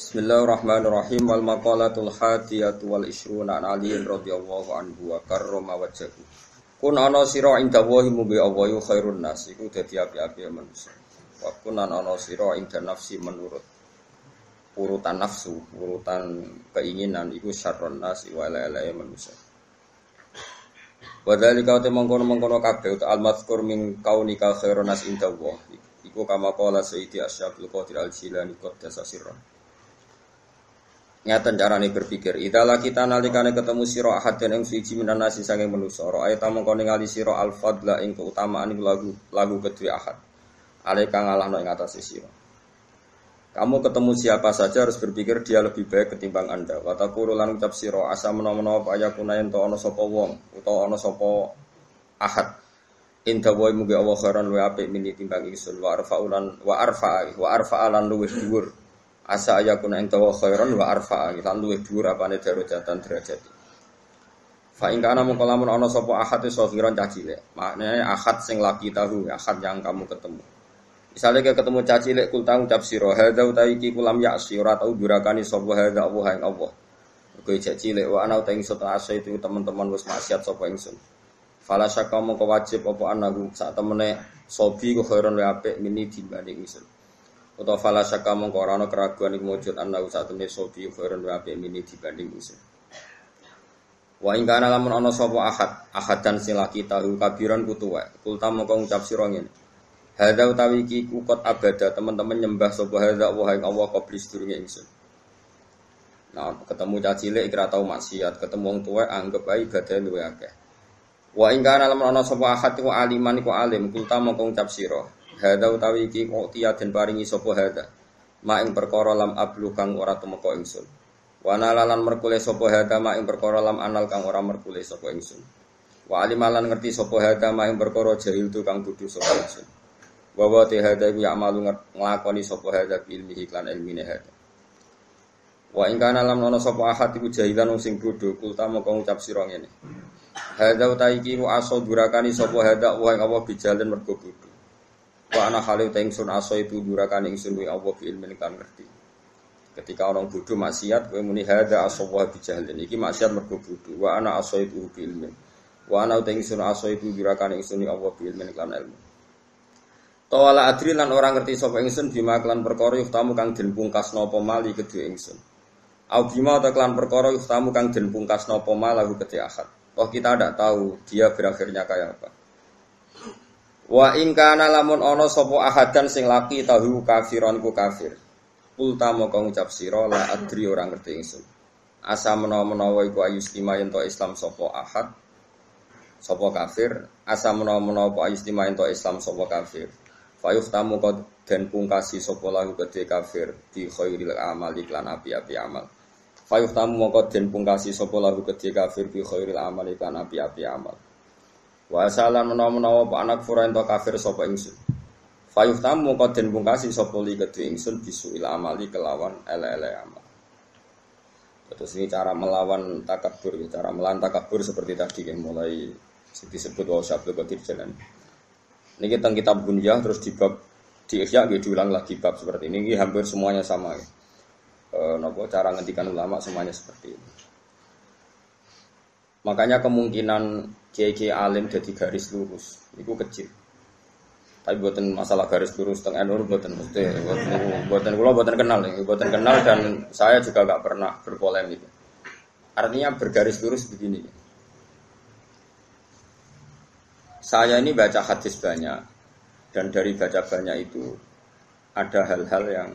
Bismillahirrahmanirrahim wal maqalatul hadiyatu wal isruna an Ali radhiyallahu anhu wa karrama wajhahu. Kun ana sira inda wa mubi Allah khairun nas iku dadi api-api manusia. Wa kun ana sira inda nafsi menurut urutan nafsu, urutan keinginan iku syarrun nas wa la manusia. Wa dzalika te mongkono-mongkono kabeh al mazkur min kaunika khairun nas inda Allah. Iku kama qala Sayyidi Asyabul Qadir Al-Jilani qaddasa sirran. Nyata carane berpikir. Idala kita nalikane ketemu siro ahad dan yang suci minan nasi sange manusa. Ra'aita mengko ningali siro al-fadla ing keutamaan lagu lagu kedua ahad. Alaika ngalahno ing atas siro. Kamu ketemu siapa saja harus berpikir dia lebih baik ketimbang Anda. Wataku lan ucap siro asa menawa-menawa apa yakuna ento ana sapa wong utawa ana ahad. Inta wa mugi Allah khairan wa apik mini timbang ingsun wa arfa'ulan wa arfa'a wa arfa'alan luwih dhuwur asa ayakuna ing tawa khairan wa arfa lan luwih dhuwur apane darajatan derajat. Fa ing kana mongko lamun ana sapa ahad sakhiran cah cilik. Maknane ahad sing laki tahu ahad yang kamu ketemu. Misalnya kayak ketemu cah cilik kul tahu ucap sira hadza utawi iki kulam ya ora tau durakani sapa hadza Allah ing Allah. Kowe cah cilik wa ana utawi ingsun asa itu teman-teman wis maksiat sapa ingsun. Fala syaka mongko wajib apa anaku sak temene sobi ku khairan wa apik mini dibanding ingsun Utawa fala ora ana keraguan iku mujud ana satune sobi khairun wa apik mini dibanding usul. Wa ing kana lamun ana sapa ahad, ahad dan sing laki tahu kabiran kutuwa. Kulta mongko ngucap sira ngene. Hadza utawi iki kukot abada teman-teman nyembah sapa hadza wa ing Allah qabli sedurunge ingsun. Nah, ketemu caci cilik kira tau maksiat, ketemu wong tuwa anggap ae ibadah luwe akeh. Wa ing kana lamun ana sapa ahad iku aliman iku alim, kulta mongko ngucap sira. Hada utawi iki kok tiya den paringi sapa hada. Ma ing perkara lam ablu kang ora tumeka ingsun. Wa nalalan merkule sapa hada ma ing perkara lam anal kang ora merkule sapa ingsun. Wa alimalan ngerti sapa hada ma ing perkara jahil tu kang dudu sapa ingsun. Wa wa te hada iku ya'malu nglakoni sapa hada ilmi iklan ilmine hada. Wa ing kana lam ana sapa ahad iku jahilan sing bodho kulta moko ngucap sira ngene. Hada utawi iki aso durakani sapa hada wa ing bijalin mergo bodho. Wa ana halu ta ingsun aso itu durakan ingsun wa Allah bi ilmin kan ngerti. Ketika orang bodoh maksiat kowe muni hada aso wa bi jahlin iki maksiat mergo bodoh. Wa ana aso itu bi ilmin. Wa ana ta ingsun aso itu durakan ingsun wa Allah bi ilmin kan ilmu. Tawala adri lan orang ngerti sapa ingsun bima kelan perkara tamu kang den pungkas napa mali kedue ingsun. Au bima ta kelan perkara tamu kang den pungkas napa malahu kedue akad. Oh kita tidak tahu dia berakhirnya kayak apa. Wa ing kana lamun ana sapa ahadan sing laki tahu kafiron ku kafir. Ulta moko ngucap sira la adri ora ngerti ingsun. Asa menawa-menawa iku ayustima yen Islam sapa ahad sapa kafir, asa menawa-menawa ayustima yen Islam sapa kafir. Fayuf tamu kod den pungkasi sapa lahu kedhe kafir di khairil amal iklan api-api amal. Fayuf tamu moko den pungkasi sapa lahu kedhe kafir di khairil amal iklan api-api amal. Wa salam menawa-menawa pak anak fura ento kafir sapa ingsun. Fayuh tamu kok den pungkasi sapa li kedhe ingsun bisuil amali kelawan ele-ele amal. Terus ini cara melawan takabur, cara melawan takabur seperti tadi yang mulai disebut wa syabdu qadir jalan. Ini kita kitab bunyah terus di bab di Ihya diulang lagi bab seperti ini. Ini hampir semuanya sama ya. E, nopo cara ngendikan ulama semuanya seperti ini. Makanya kemungkinan kiai alim jadi garis lurus itu kecil. Tapi buatan masalah garis lurus teng NU buatan mesti buatan kula buatan kenal ya, buatan kenal dan saya juga gak pernah berpolemik. Artinya bergaris lurus begini. Saya ini baca hadis banyak dan dari baca banyak itu ada hal-hal yang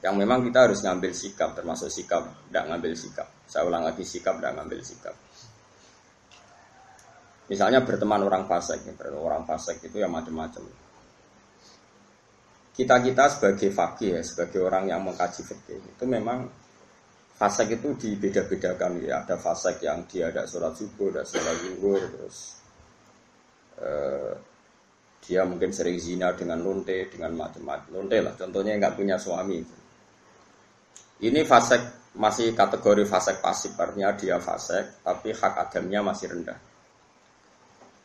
yang memang kita harus ngambil sikap termasuk sikap tidak ngambil sikap. Saya ulang lagi sikap tidak ngambil sikap. Misalnya berteman orang fasik, orang fasik itu ya macam-macam. Kita kita sebagai fakih ya, sebagai orang yang mengkaji fikih itu memang fasik itu dibeda-bedakan ya. Ada fasik yang dia ada sholat subuh, ada sholat zuhur, terus eh, dia mungkin sering zina dengan lonte, dengan macam-macam. Lonte lah, contohnya nggak punya suami. Ini fasik masih kategori fasik pasif, artinya dia fasik, tapi hak adamnya masih rendah.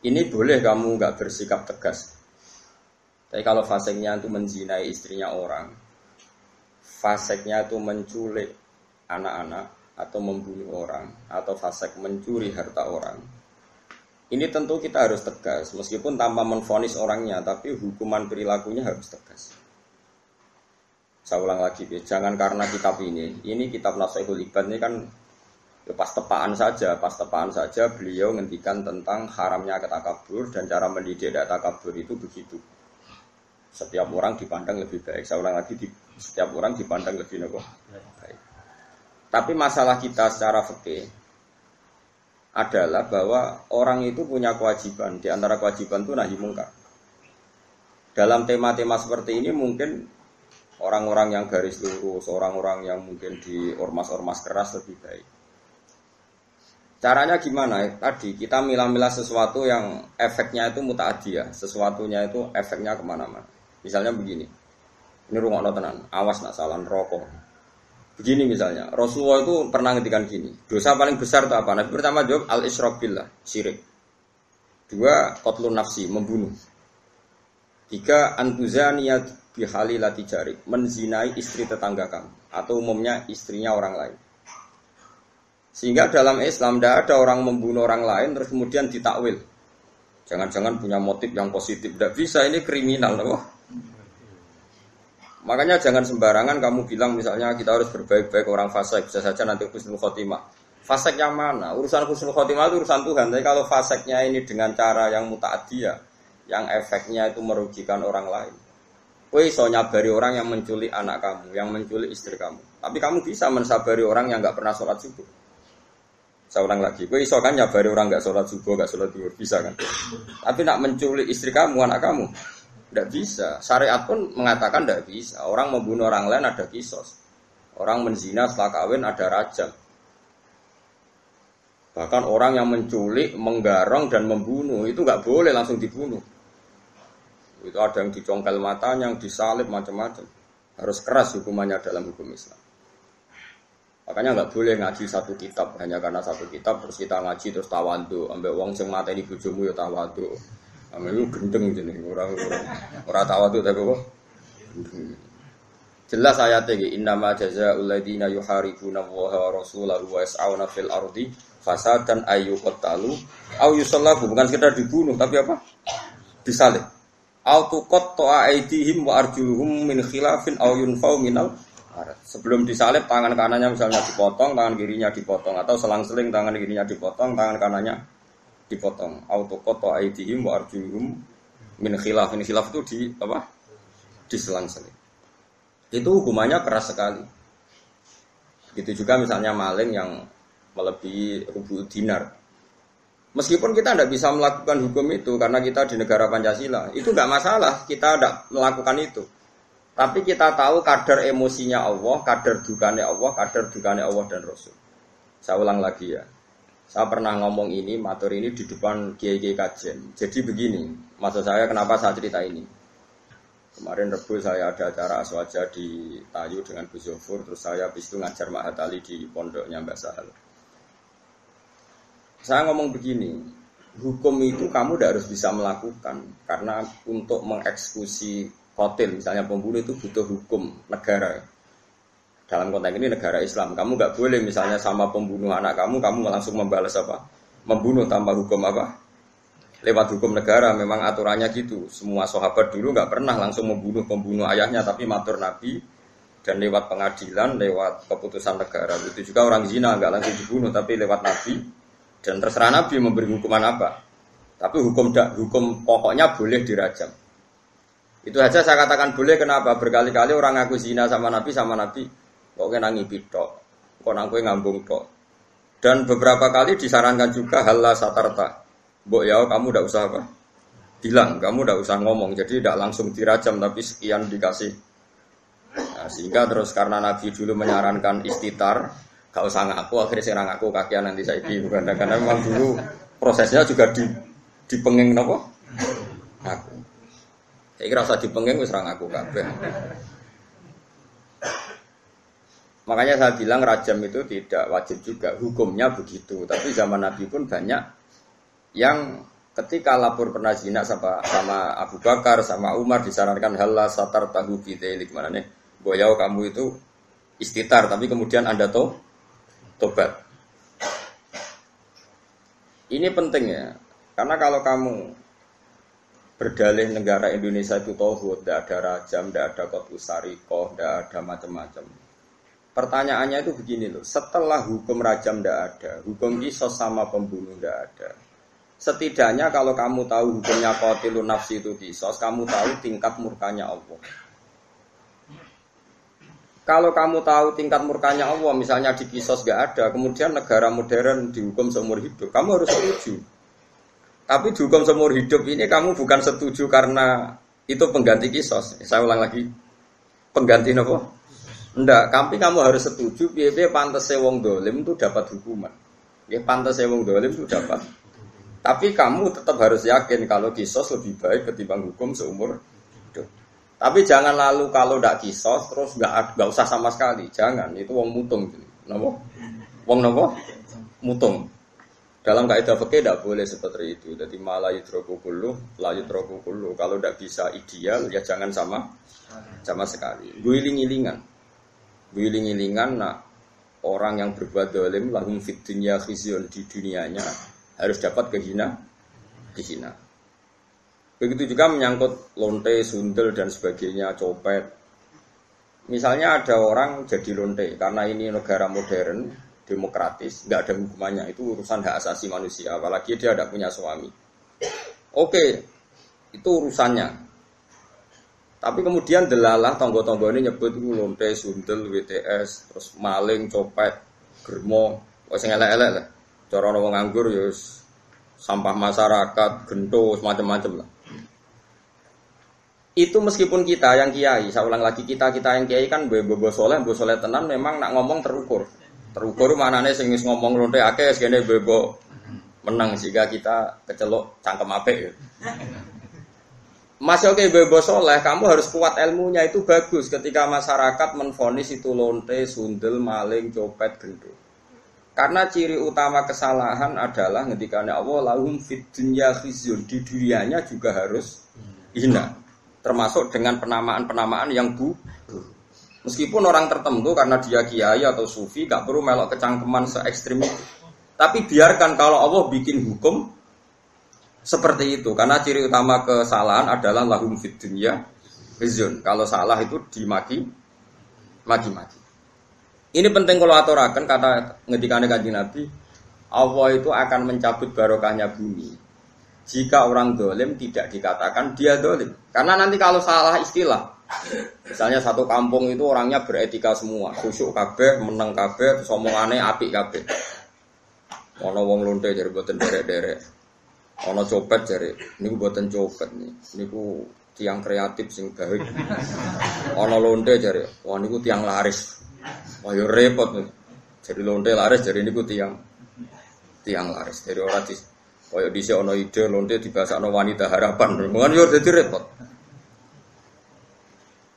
Ini boleh kamu nggak bersikap tegas. Tapi kalau faseknya itu menzinai istrinya orang, faseknya itu menculik anak-anak atau membunuh orang atau fasek mencuri harta orang ini tentu kita harus tegas. Meskipun tanpa menfonis orangnya tapi hukuman perilakunya harus tegas. Saya ulang lagi jangan karena kitab ini. Ini kitab Nasihatul Ibad ini kan ya pas tepaan saja pas tepaan saja beliau ngendikan tentang haramnya ketakabur dan cara mendidik takabur itu begitu setiap orang dipandang lebih baik saya ulang lagi di, setiap orang dipandang lebih baik tapi masalah kita secara fikih adalah bahwa orang itu punya kewajiban. Di antara kewajiban itu nahi mungkar. Dalam tema-tema seperti ini mungkin orang-orang yang garis lurus, orang-orang yang mungkin di ormas-ormas keras lebih baik. Caranya gimana? Tadi kita milah-milah sesuatu yang efeknya itu mutaadiyah, sesuatunya itu efeknya ke mana-mana. Misalnya begini, ini rumah tenan, awas nak salah rokok. Begini misalnya, Rasulullah itu pernah ngetikan gini. Dosa paling besar itu apa? Nabi pertama jawab al isyrok billah, syirik. Dua, kotlun nafsi, membunuh. Tiga, antuzaniyat bihali lati jarik, menzinai istri tetangga kamu atau umumnya istrinya orang lain. Sehingga dalam Islam tidak ada orang membunuh orang lain terus kemudian ditakwil. Jangan-jangan punya motif yang positif. Tidak bisa, ini kriminal. Loh. Makanya jangan sembarangan kamu bilang misalnya kita harus berbaik-baik orang fasik bisa saja nanti khusnul khotimah. Fasik yang mana? Urusan khusnul khotimah itu urusan Tuhan. Tapi kalau fasiknya ini dengan cara yang muta'adiyah, yang efeknya itu merugikan orang lain. Kue iso nyabari orang yang menculik anak kamu, yang menculik istri kamu. Tapi kamu bisa mensabari orang yang nggak pernah sholat subuh. Saya ulang lagi, kue iso kan nyabari orang nggak sholat subuh, nggak sholat duhur, bisa kan? Tapi nak menculik istri kamu, anak kamu, tidak bisa. Syariat pun mengatakan tidak bisa. Orang membunuh orang lain ada kisos. Orang menzina setelah kawin ada rajam. Bahkan orang yang menculik, menggarong dan membunuh itu nggak boleh langsung dibunuh. Itu ada yang dicongkel matanya, yang disalib macam-macam. Harus keras hukumannya dalam hukum Islam. Makanya nggak boleh ngaji satu kitab hanya karena satu kitab terus kita ngaji terus tawandu, ambil uang sing mata ini bujumu ya tawandu. Amin gendeng jadi orang orang tahu tuh tapi kok Jelas ayatnya ini innama jazaa'ul ladzina yuharibuna Allah wa rasulahu wa yas'auna fil ardi fasadan ayyuqtalu au yusallabu bukan sekedar dibunuh tapi apa? Disalib. Au tuqatta'a aydihim wa arjuluhum min khilafin au yunfau minal Sebelum disalib tangan kanannya misalnya dipotong, tangan kirinya dipotong. Atau selang-seling tangan kirinya dipotong, tangan kanannya dipotong. Auto koto aidihim wa arjuluhum min khilaf. Ini khilaf itu di apa? Diselang-seling itu hukumannya keras sekali. Itu juga misalnya maling yang melebihi rubu dinar. Meskipun kita tidak bisa melakukan hukum itu karena kita di negara Pancasila itu nggak masalah. Kita tidak melakukan itu tapi kita tahu kadar emosinya Allah, kadar dukanya Allah, kadar dukanya Allah dan Rasul. Saya ulang lagi ya. Saya pernah ngomong ini, matur ini di depan kiai kajian. Jadi begini, maksud saya kenapa saya cerita ini. Kemarin Rebu saya ada acara aswaja di Tayu dengan Gus Zofur, terus saya habis itu ngajar Mahat Ali di pondoknya Mbak Sahal. Saya ngomong begini, hukum itu kamu tidak harus bisa melakukan karena untuk mengeksekusi kotil misalnya pembunuh itu butuh hukum negara dalam konteks ini negara Islam. Kamu nggak boleh misalnya sama pembunuh anak kamu, kamu langsung membalas apa? Membunuh tanpa hukum apa? Lewat hukum negara memang aturannya gitu. Semua sahabat dulu nggak pernah langsung membunuh pembunuh ayahnya, tapi matur Nabi dan lewat pengadilan, lewat keputusan negara. Itu juga orang zina nggak langsung dibunuh, tapi lewat Nabi dan terserah Nabi memberi hukuman apa. Tapi hukum hukum pokoknya boleh dirajam. Itu aja saya katakan boleh kenapa berkali-kali orang ngaku zina sama Nabi sama Nabi kok kena ngipit tok, kok nang ngambung tok. Dan beberapa kali disarankan juga halah satarta. Mbok ya kamu tidak usah apa? Bilang, kamu tidak usah ngomong. Jadi tidak langsung dirajam tapi sekian dikasih. Nah, sehingga terus karena Nabi dulu menyarankan istitar, gak usah ngaku akhirnya saya ngaku kakian nanti saya bukan karena memang dulu prosesnya juga di dipenging nopo aku. Saya kira usah dipenging wis aku kabeh. Makanya saya bilang rajam itu tidak wajib juga, hukumnya begitu. Tapi zaman Nabi pun banyak yang ketika lapor pernah zina sama, sama Abu Bakar, sama Umar disarankan halah satar tahu fidelik mana nih, boyau kamu itu istitar, tapi kemudian Anda to tobat. Ini penting ya, karena kalau kamu berdalih negara Indonesia itu tohut, tidak ada rajam, tidak ada kot usariko, tidak ada macam-macam. Pertanyaannya itu begini loh, setelah hukum rajam tidak ada, hukum kisos sama pembunuh tidak ada. Setidaknya kalau kamu tahu hukumnya kotilun nafsi itu kisos, kamu tahu tingkat murkanya Allah. Kalau kamu tahu tingkat murkanya Allah, misalnya di kisos gak ada, kemudian negara modern dihukum seumur hidup, kamu harus setuju. Tapi dihukum seumur hidup ini kamu bukan setuju karena itu pengganti kisos. Saya ulang lagi, pengganti apa? Enggak, tapi kamu harus setuju, biaya pantas wong dolim itu dapat hukuman. Ya pantas wong dolim itu dapat. Tapi kamu tetap harus yakin kalau kisos lebih baik ketimbang hukum seumur tapi jangan lalu kalau tidak kisos terus nggak nggak usah sama sekali. Jangan itu wong mutung. Nopo? Wong nopo? Mutung. Dalam kaidah fikih tidak boleh seperti itu. Jadi malah yutroku kulu, la kulu. Kalau tidak bisa ideal ya jangan sama sama sekali. Guiling-gilingan. Guiling-gilingan nah orang yang berbuat dolim lahum fit khizyun di dunianya harus dapat kehina dihina. Begitu juga menyangkut lonte, sundel dan sebagainya, copet. Misalnya ada orang jadi lonte karena ini negara modern, demokratis, nggak ada hukumannya itu urusan hak asasi manusia, apalagi dia tidak punya suami. Oke, itu urusannya. Tapi kemudian delalah tonggo-tonggo ini nyebut lonte, sundel, WTS, terus maling, copet, germo, sing elek-elek lah. Cara wong nganggur ya sampah masyarakat, gento, semacam-macam lah itu meskipun kita yang kiai, saya ulang lagi kita kita yang kiai kan bobo soleh, bobo soleh tenan memang nak ngomong terukur. Terukur nih sing ngomong lonte akeh segene bobo menang sehingga kita kecelok cangkem ape. Masih oke bobo soleh, kamu harus kuat ilmunya itu bagus ketika masyarakat menfonis itu lonte, sundel, maling, copet, gendut. Karena ciri utama kesalahan adalah ketika Allah lahum fit dunya khizyun di dunianya juga harus hina termasuk dengan penamaan-penamaan yang bu meskipun orang tertentu karena dia kiai atau sufi gak perlu melok kecangkeman se ekstrim itu. Tapi biarkan kalau Allah bikin hukum seperti itu. Karena ciri utama kesalahan adalah lahum fid dunya kalau salah itu dimaki maki-maki. Ini penting kalau aturakan kata ngedikannya kanji Nabi Allah itu akan mencabut barokahnya bumi. Jika orang dolim tidak dikatakan dia dolim. Karena nanti kalau salah istilah, misalnya satu kampung itu orangnya beretika semua, khusyuk kabeh, menang kabeh, terus omongannya api kabeh. Ono wong lonte jadi buatan derek-derek. Ono copet jadi, ini buatan copet nih. Ini ku tiang kreatif sing baik. Ono lonte jadi, wah ini ku tiang laris. Wah yo repot nih. Jadi lonte laris, jadi ini ku tiang tiang laris. Jadi orang di ono ide lonte ono wanita harapan. Mungkin yo jadi repot.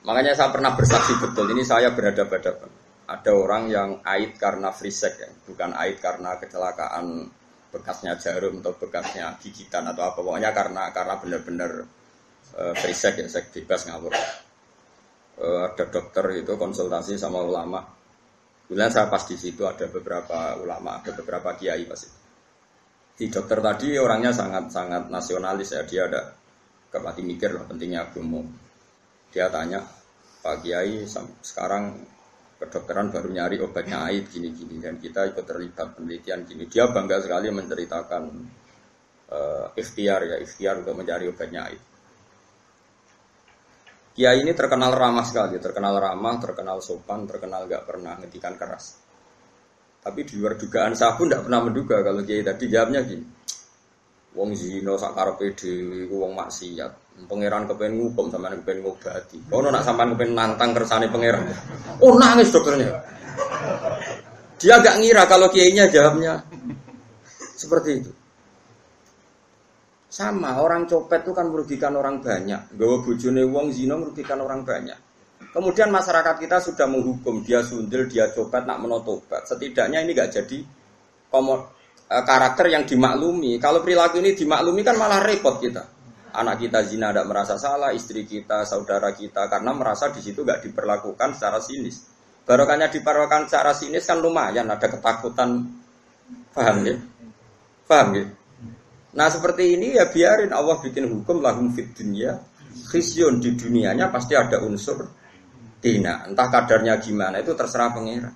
Makanya saya pernah bersaksi betul ini saya berhadapan-hadapan. Ada orang yang ait karena free ya, bukan ait karena kecelakaan bekasnya jarum atau bekasnya gigitan atau apa pokoknya karena karena benar-benar uh, free sex ya seks bebas ngawur. Uh, ada dokter itu konsultasi sama ulama. Kemudian saya pas di situ ada beberapa ulama, ada beberapa kiai pasti di dokter tadi orangnya sangat-sangat nasionalis ya dia ada kepati mikir lah pentingnya agama dia tanya Pak Kiai sekarang kedokteran baru nyari obatnya aid gini-gini dan kita ikut terlibat penelitian gini. Dia bangga sekali menceritakan uh, ikhtiar ya ikhtiar untuk mencari obatnya aid Kiai ini terkenal ramah sekali. Terkenal ramah terkenal sopan terkenal gak pernah ngetikan keras. Tapi di luar dugaan saya pun tidak pernah menduga kalau kiai tadi jawabnya gini. Wong zino sakar pede, wong maksiat. Pangeran kepengen ngukum sama kepengen ngobati. Kau nak sampai kepengen nantang kersane pangeran. Oh nangis dokternya. Dia gak ngira kalau kiainya jawabnya seperti itu. Sama orang copet itu kan merugikan orang banyak. Gawa bojone wong zino merugikan orang banyak. Kemudian masyarakat kita sudah menghukum dia sundel, dia copet, nak menotobat. Setidaknya ini gak jadi komod, e, karakter yang dimaklumi. Kalau perilaku ini dimaklumi kan malah repot kita. Anak kita zina tidak merasa salah, istri kita, saudara kita, karena merasa di situ gak diperlakukan secara sinis. Barokahnya diparokan secara sinis kan lumayan ada ketakutan. Paham ya? Paham ya? Nah seperti ini ya biarin Allah bikin hukum lahum fit dunia khisyun di dunianya pasti ada unsur tina entah kadarnya gimana itu terserah pangeran